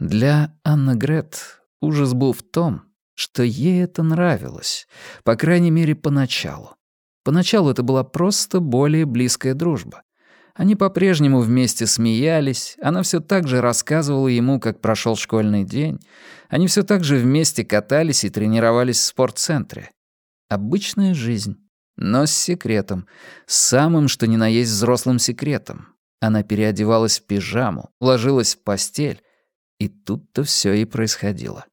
Для Анны Грет ужас был в том, что ей это нравилось, по крайней мере, поначалу. Поначалу это была просто более близкая дружба. Они по-прежнему вместе смеялись, она все так же рассказывала ему, как прошел школьный день, они все так же вместе катались и тренировались в спортцентре. Обычная жизнь, но с секретом, самым что ни на есть взрослым секретом. Она переодевалась в пижаму, ложилась в постель, и тут-то все и происходило.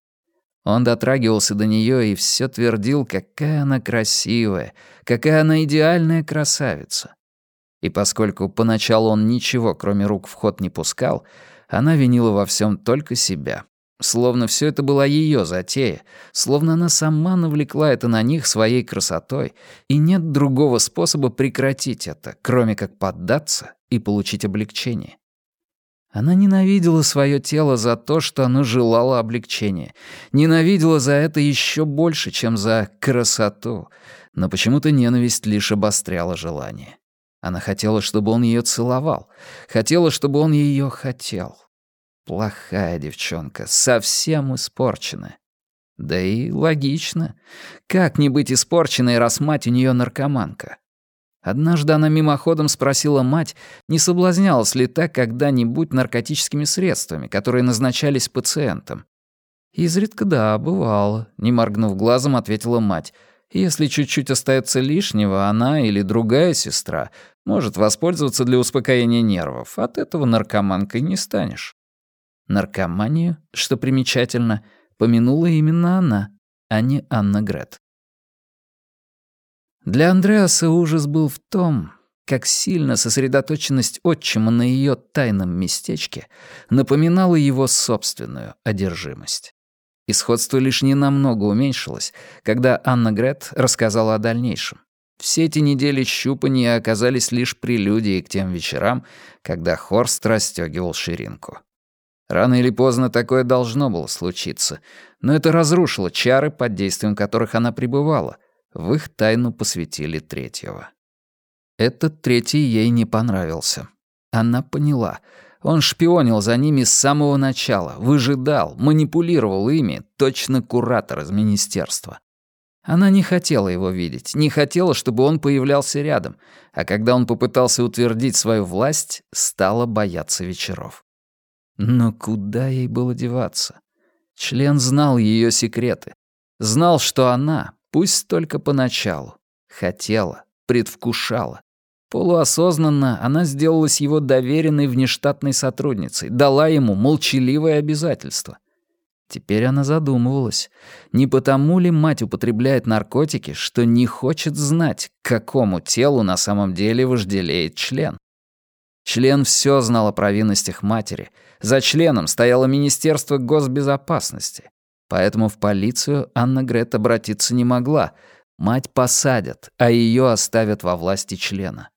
Он дотрагивался до нее и все твердил, какая она красивая, какая она идеальная красавица. И поскольку поначалу он ничего, кроме рук, в ход не пускал, она винила во всем только себя. Словно все это была ее затея, словно она сама навлекла это на них своей красотой, и нет другого способа прекратить это, кроме как поддаться и получить облегчение. Она ненавидела свое тело за то, что оно желало облегчения. Ненавидела за это еще больше, чем за красоту. Но почему-то ненависть лишь обостряла желание. Она хотела, чтобы он ее целовал. Хотела, чтобы он ее хотел. Плохая девчонка, совсем испорченная. Да и логично. Как не быть испорченной, раз мать у нее наркоманка? Однажды она мимоходом спросила мать, не соблазнялась ли та когда-нибудь наркотическими средствами, которые назначались пациентам. «Изредка да, бывало», — не моргнув глазом, ответила мать. «Если чуть-чуть остается лишнего, она или другая сестра может воспользоваться для успокоения нервов. От этого наркоманкой не станешь». Наркоманию, что примечательно, помянула именно она, а не Анна Грет. Для Андреаса ужас был в том, как сильно сосредоточенность отчима на ее тайном местечке напоминала его собственную одержимость. И сходство лишь ненамного уменьшилось, когда Анна Грет рассказала о дальнейшем. Все эти недели щупания оказались лишь прелюдией к тем вечерам, когда Хорст расстёгивал ширинку. Рано или поздно такое должно было случиться, но это разрушило чары, под действием которых она пребывала — в их тайну посвятили третьего. Этот третий ей не понравился. Она поняла. Он шпионил за ними с самого начала, выжидал, манипулировал ими, точно куратор из министерства. Она не хотела его видеть, не хотела, чтобы он появлялся рядом, а когда он попытался утвердить свою власть, стала бояться вечеров. Но куда ей было деваться? Член знал ее секреты. Знал, что она, Пусть только поначалу. Хотела, предвкушала. Полуосознанно она сделалась его доверенной внештатной сотрудницей, дала ему молчаливое обязательство. Теперь она задумывалась, не потому ли мать употребляет наркотики, что не хочет знать, к какому телу на самом деле вожделеет член. Член все знал о провинностях матери. За членом стояло Министерство госбезопасности. Поэтому в полицию Анна Грет обратиться не могла. Мать посадят, а ее оставят во власти члена.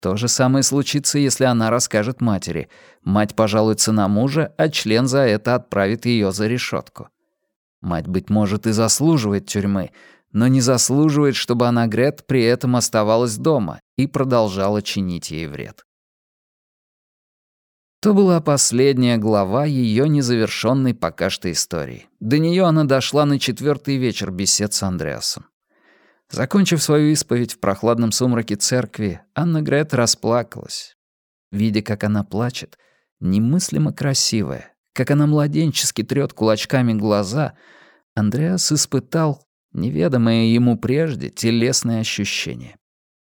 То же самое случится, если она расскажет матери. Мать пожалуется на мужа, а член за это отправит ее за решетку. Мать, быть может, и заслуживает тюрьмы, но не заслуживает, чтобы Анна Грет при этом оставалась дома и продолжала чинить ей вред. То была последняя глава ее незавершенной пока что истории. До нее она дошла на четвертый вечер бесед с Андреасом. Закончив свою исповедь в прохладном сумраке церкви, Анна Грет расплакалась. Видя, как она плачет, немыслимо красивая, как она младенчески трёт кулачками глаза, Андреас испытал неведомое ему прежде телесное ощущение.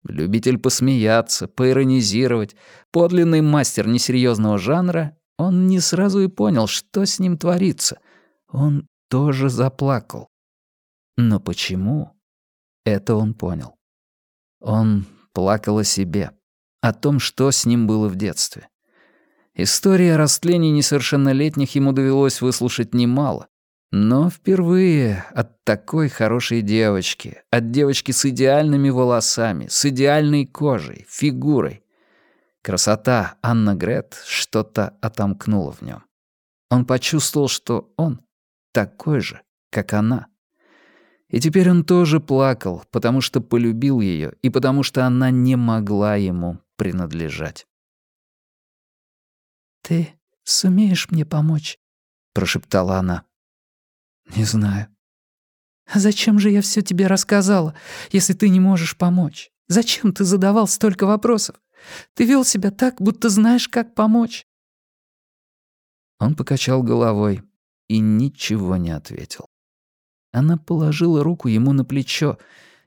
Любитель посмеяться, поиронизировать, подлинный мастер несерьезного жанра, он не сразу и понял, что с ним творится. Он тоже заплакал. Но почему? Это он понял. Он плакал о себе, о том, что с ним было в детстве. Истории о растлении несовершеннолетних ему довелось выслушать немало, но впервые от такой хорошей девочки, от девочки с идеальными волосами, с идеальной кожей, фигурой. Красота Анна Грет что-то отомкнула в нем. Он почувствовал, что он такой же, как она. И теперь он тоже плакал, потому что полюбил ее и потому что она не могла ему принадлежать. «Ты сумеешь мне помочь?» прошептала она. «Не знаю». «А зачем же я все тебе рассказала, если ты не можешь помочь? Зачем ты задавал столько вопросов? Ты вел себя так, будто знаешь, как помочь». Он покачал головой и ничего не ответил. Она положила руку ему на плечо,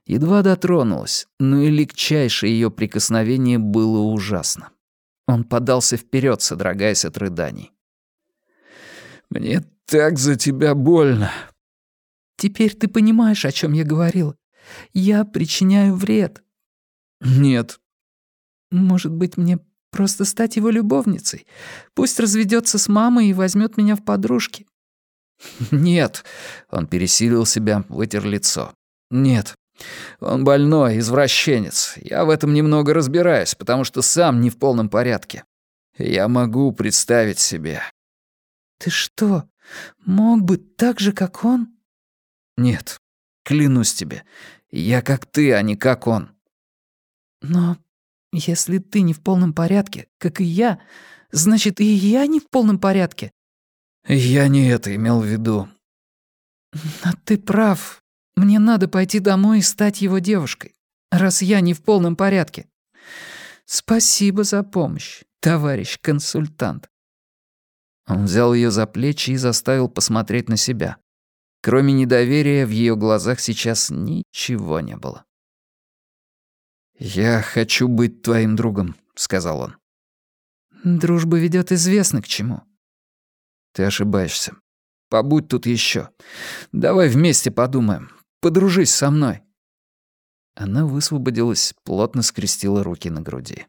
едва дотронулась, но и легчайшее ее прикосновение было ужасно. Он подался вперед, содрогаясь от рыданий. «Мне так за тебя больно». «Теперь ты понимаешь, о чем я говорил. Я причиняю вред». «Нет». «Может быть, мне просто стать его любовницей? Пусть разведется с мамой и возьмет меня в подружки». «Нет». Он пересилил себя, вытер лицо. «Нет. Он больной, извращенец. Я в этом немного разбираюсь, потому что сам не в полном порядке. Я могу представить себе». «Ты что, мог бы так же, как он?» «Нет, клянусь тебе. Я как ты, а не как он». «Но если ты не в полном порядке, как и я, значит, и я не в полном порядке». «Я не это имел в виду». «Но ты прав. Мне надо пойти домой и стать его девушкой, раз я не в полном порядке. Спасибо за помощь, товарищ консультант». Он взял ее за плечи и заставил посмотреть на себя. Кроме недоверия, в ее глазах сейчас ничего не было. «Я хочу быть твоим другом», — сказал он. «Дружба ведет известно к чему». «Ты ошибаешься. Побудь тут еще. Давай вместе подумаем. Подружись со мной». Она высвободилась, плотно скрестила руки на груди.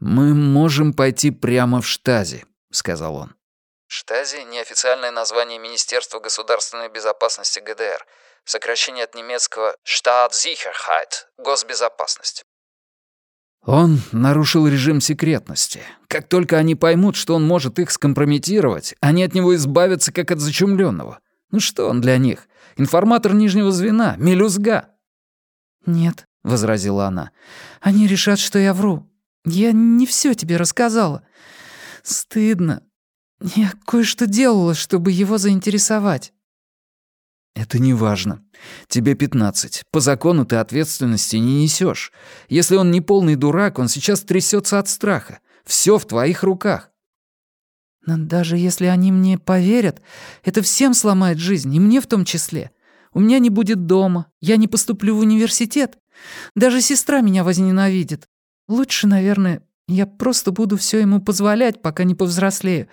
«Мы можем пойти прямо в штази», — сказал он. Штази — неофициальное название Министерства государственной безопасности ГДР — Сокращение от немецкого «Staatssicherheit» — госбезопасность. Он нарушил режим секретности. Как только они поймут, что он может их скомпрометировать, они от него избавятся, как от зачумленного. Ну что он для них? Информатор нижнего звена, мелюзга. «Нет», — возразила она, — «они решат, что я вру. Я не все тебе рассказала. Стыдно. Я кое-что делала, чтобы его заинтересовать». «Это не важно. Тебе пятнадцать. По закону ты ответственности не несешь. Если он не полный дурак, он сейчас трясется от страха. Все в твоих руках». «Но даже если они мне поверят, это всем сломает жизнь, и мне в том числе. У меня не будет дома, я не поступлю в университет. Даже сестра меня возненавидит. Лучше, наверное, я просто буду все ему позволять, пока не повзрослею,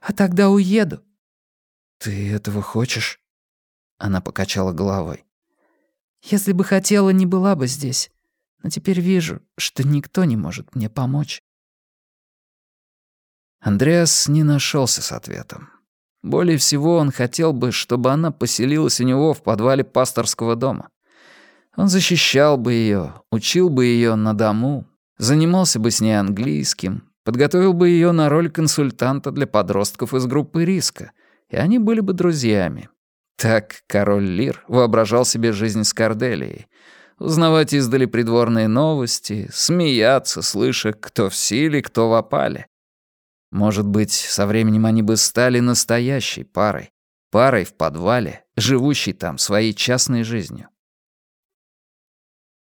а тогда уеду». «Ты этого хочешь?» Она покачала головой. «Если бы хотела, не была бы здесь. Но теперь вижу, что никто не может мне помочь». Андреас не нашелся с ответом. Более всего он хотел бы, чтобы она поселилась у него в подвале пасторского дома. Он защищал бы ее, учил бы ее на дому, занимался бы с ней английским, подготовил бы ее на роль консультанта для подростков из группы риска, и они были бы друзьями, так король Лир воображал себе жизнь с Корделией. Узнавать издали придворные новости, смеяться, слыша, кто в силе, кто в опале. Может быть, со временем они бы стали настоящей парой. Парой в подвале, живущей там своей частной жизнью.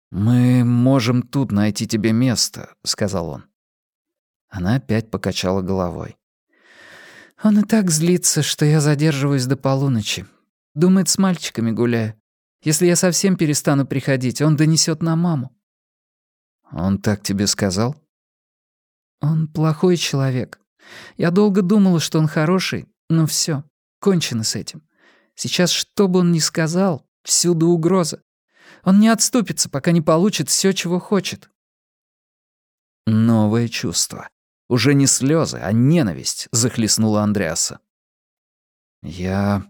«Мы можем тут найти тебе место», — сказал он. Она опять покачала головой. «Он и так злится, что я задерживаюсь до полуночи. Думает, с мальчиками гуляю. Если я совсем перестану приходить, он донесет на маму». «Он так тебе сказал?» «Он плохой человек. Я долго думала, что он хороший, но все, кончено с этим. Сейчас, что бы он ни сказал, всюду угроза. Он не отступится, пока не получит все, чего хочет». Новое чувство. Уже не слезы, а ненависть захлестнула Андреаса. «Я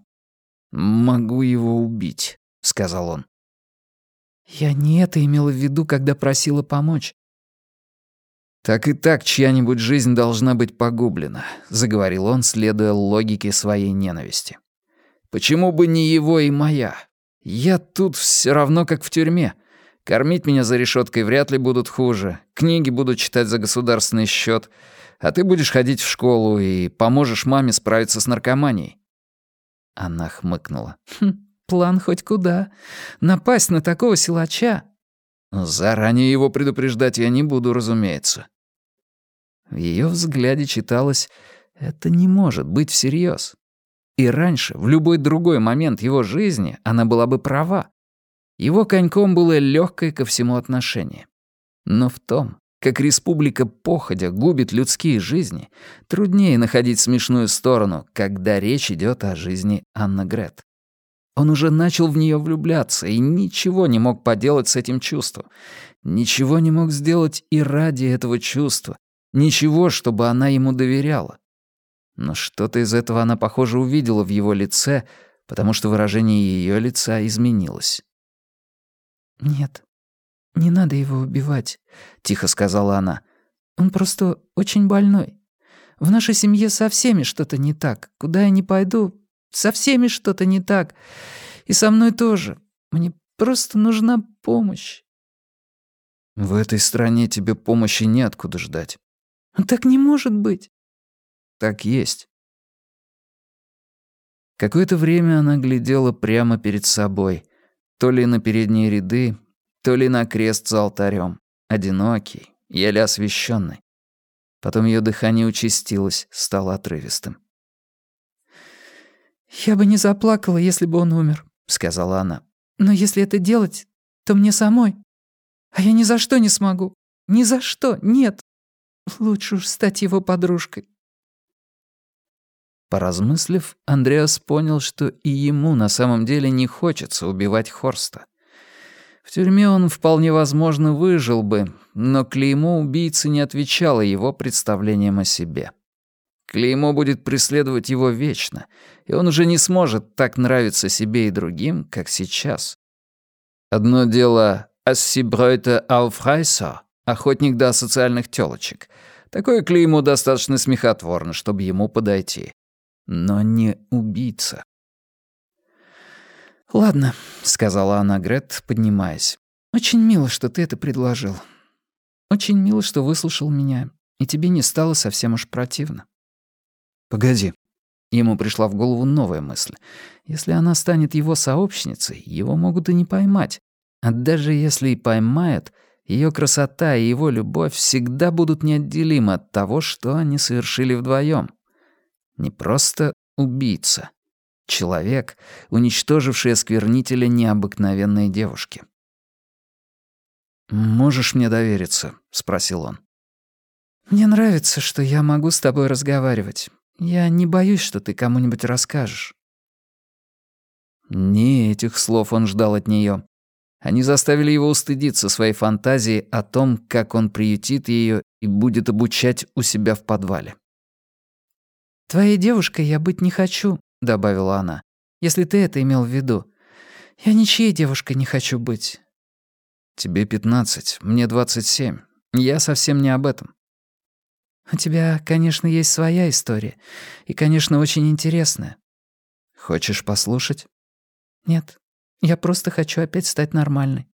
«Могу его убить», — сказал он. «Я не это имела в виду, когда просила помочь». «Так и так чья-нибудь жизнь должна быть погублена», — заговорил он, следуя логике своей ненависти. «Почему бы не его и моя? Я тут все равно как в тюрьме. Кормить меня за решеткой вряд ли будут хуже. Книги буду читать за государственный счет. А ты будешь ходить в школу и поможешь маме справиться с наркоманией». Она хмыкнула. «Хм, план хоть куда. Напасть на такого силача». «Заранее его предупреждать я не буду, разумеется». В ее взгляде читалось «это не может быть всерьез». И раньше, в любой другой момент его жизни, она была бы права. Его коньком было легкое ко всему отношение. Но в том, как республика походя губит людские жизни, труднее находить смешную сторону, когда речь идет о жизни Анна Грет. Он уже начал в нее влюбляться и ничего не мог поделать с этим чувством. Ничего не мог сделать и ради этого чувства. Ничего, чтобы она ему доверяла. Но что-то из этого она, похоже, увидела в его лице, потому что выражение ее лица изменилось. «Нет, не надо его убивать», — тихо сказала она. «Он просто очень больной. В нашей семье со всеми что-то не так. Куда я ни пойду, со всеми что-то не так. И со мной тоже. Мне просто нужна помощь». «В этой стране тебе помощи неоткуда ждать». «Так не может быть». «Так есть». Какое-то время она глядела прямо перед собой, то ли на передние ряды, то ли на крест за алтарем, одинокий, еле освещенный. Потом ее дыхание участилось, стало отрывистым. «Я бы не заплакала, если бы он умер», — сказала она. «Но если это делать, то мне самой. А я ни за что не смогу. Ни за что, нет. Лучше уж стать его подружкой». Поразмыслив, Андреас понял, что и ему на самом деле не хочется убивать Хорста. В тюрьме он вполне возможно выжил бы, но клеймо убийцы не отвечало его представлениям о себе. Клеймо будет преследовать его вечно, и он уже не сможет так нравиться себе и другим, как сейчас. Одно дело «Ассибройте ауфрайса» — охотник до социальных тёлочек. Такое клеймо достаточно смехотворно, чтобы ему подойти но не убийца. «Ладно», — сказала она Грет, поднимаясь. «Очень мило, что ты это предложил. Очень мило, что выслушал меня, и тебе не стало совсем уж противно». «Погоди». Ему пришла в голову новая мысль. Если она станет его сообщницей, его могут и не поймать. А даже если и поймают, ее красота и его любовь всегда будут неотделимы от того, что они совершили вдвоем. Не просто убийца. Человек, уничтоживший осквернителя необыкновенной девушки. «Можешь мне довериться?» — спросил он. «Мне нравится, что я могу с тобой разговаривать. Я не боюсь, что ты кому-нибудь расскажешь». Не этих слов он ждал от нее. Они заставили его устыдиться своей фантазии о том, как он приютит ее и будет обучать у себя в подвале. «Твоей девушкой я быть не хочу», — добавила она, «если ты это имел в виду. Я ничьей девушкой не хочу быть». «Тебе пятнадцать, мне двадцать семь. Я совсем не об этом». «У тебя, конечно, есть своя история, и, конечно, очень интересная». «Хочешь послушать?» «Нет, я просто хочу опять стать нормальной».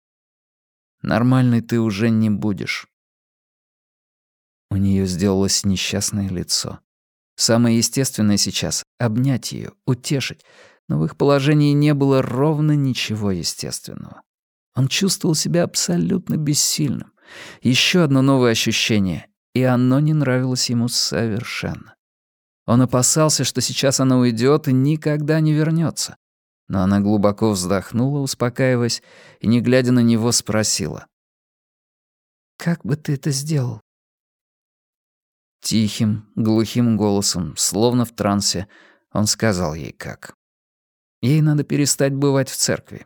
«Нормальной ты уже не будешь». У нее сделалось несчастное лицо. Самое естественное сейчас — обнять ее, утешить, но в их положении не было ровно ничего естественного. Он чувствовал себя абсолютно бессильным. Еще одно новое ощущение, и оно не нравилось ему совершенно. Он опасался, что сейчас она уйдет и никогда не вернется. Но она глубоко вздохнула, успокаиваясь, и, не глядя на него, спросила. «Как бы ты это сделал?» Тихим, глухим голосом, словно в трансе, он сказал ей как. Ей надо перестать бывать в церкви.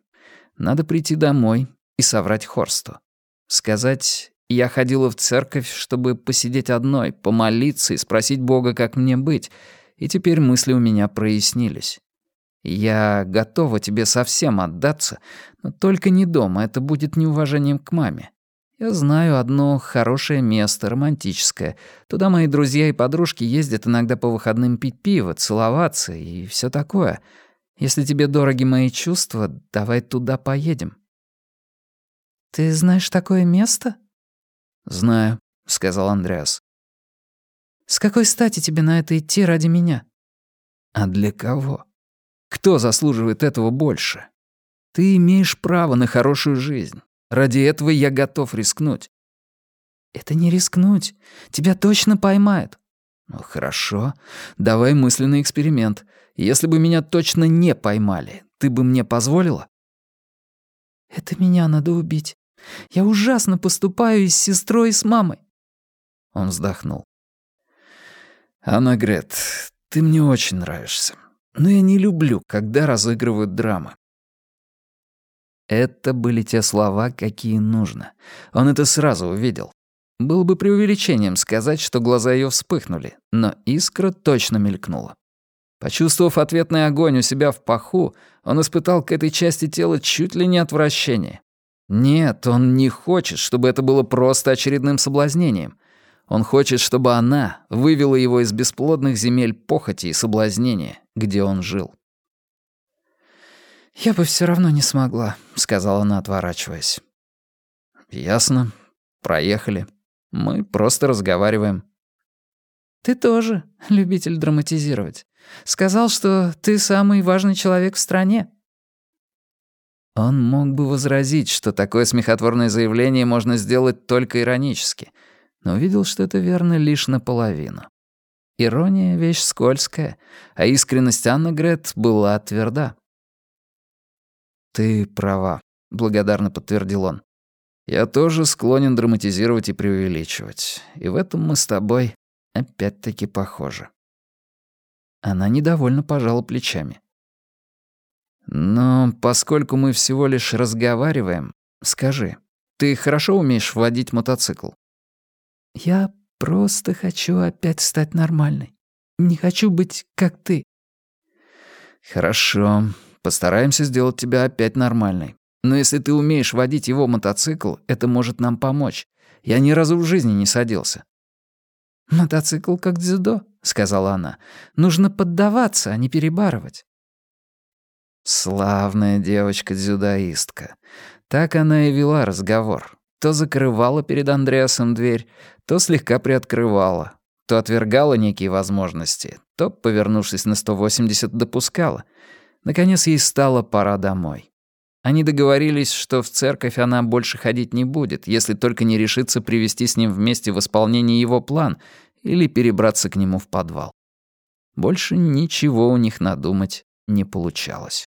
Надо прийти домой и соврать Хорсту. Сказать, я ходила в церковь, чтобы посидеть одной, помолиться и спросить Бога, как мне быть, и теперь мысли у меня прояснились. Я готова тебе совсем отдаться, но только не дома, это будет неуважением к маме. Я знаю одно хорошее место, романтическое. Туда мои друзья и подружки ездят иногда по выходным пить пиво, целоваться и все такое. Если тебе дороги мои чувства, давай туда поедем». «Ты знаешь такое место?» «Знаю», — сказал Андреас. С какой стати тебе на это идти ради меня?» «А для кого? Кто заслуживает этого больше? Ты имеешь право на хорошую жизнь. Ради этого я готов рискнуть». «Это не рискнуть. Тебя точно поймают». «Ну хорошо. Давай мысленный эксперимент. Если бы меня точно не поймали, ты бы мне позволила?» «Это меня надо убить. Я ужасно поступаю и с сестрой, и с мамой». Он вздохнул. «Анна Грет, ты мне очень нравишься. Но я не люблю, когда разыгрывают драмы. Это были те слова, какие нужно. Он это сразу увидел. Было бы преувеличением сказать, что глаза ее вспыхнули, но искра точно мелькнула. Почувствовав ответный огонь у себя в паху, он испытал к этой части тела чуть ли не отвращение. Нет, он не хочет, чтобы это было просто очередным соблазнением. Он хочет, чтобы она вывела его из бесплодных земель похоти и соблазнения, где он жил. «Я бы все равно не смогла», — сказала она, отворачиваясь. «Ясно. Проехали. Мы просто разговариваем». «Ты тоже любитель драматизировать. Сказал, что ты самый важный человек в стране». Он мог бы возразить, что такое смехотворное заявление можно сделать только иронически, но увидел, что это верно лишь наполовину. Ирония — вещь скользкая, а искренность Анны Грет была тверда. «Ты права», — благодарно подтвердил он. «Я тоже склонен драматизировать и преувеличивать. И в этом мы с тобой опять-таки похожи». Она недовольно пожала плечами. «Но поскольку мы всего лишь разговариваем, скажи, ты хорошо умеешь водить мотоцикл?» «Я просто хочу опять стать нормальной. Не хочу быть как ты». «Хорошо. Постараемся сделать тебя опять нормальной. Но если ты умеешь водить его мотоцикл, это может нам помочь. Я ни разу в жизни не садился». «Мотоцикл как дзюдо», — сказала она. «Нужно поддаваться, а не перебарывать». Славная девочка-дзюдоистка. Так она и вела разговор. То закрывала перед Андреасом дверь, то слегка приоткрывала, то отвергала некие возможности, то, повернувшись на 180, допускала — Наконец ей стало пора домой. Они договорились, что в церковь она больше ходить не будет, если только не решится привести с ним вместе в исполнение его план или перебраться к нему в подвал. Больше ничего у них надумать не получалось.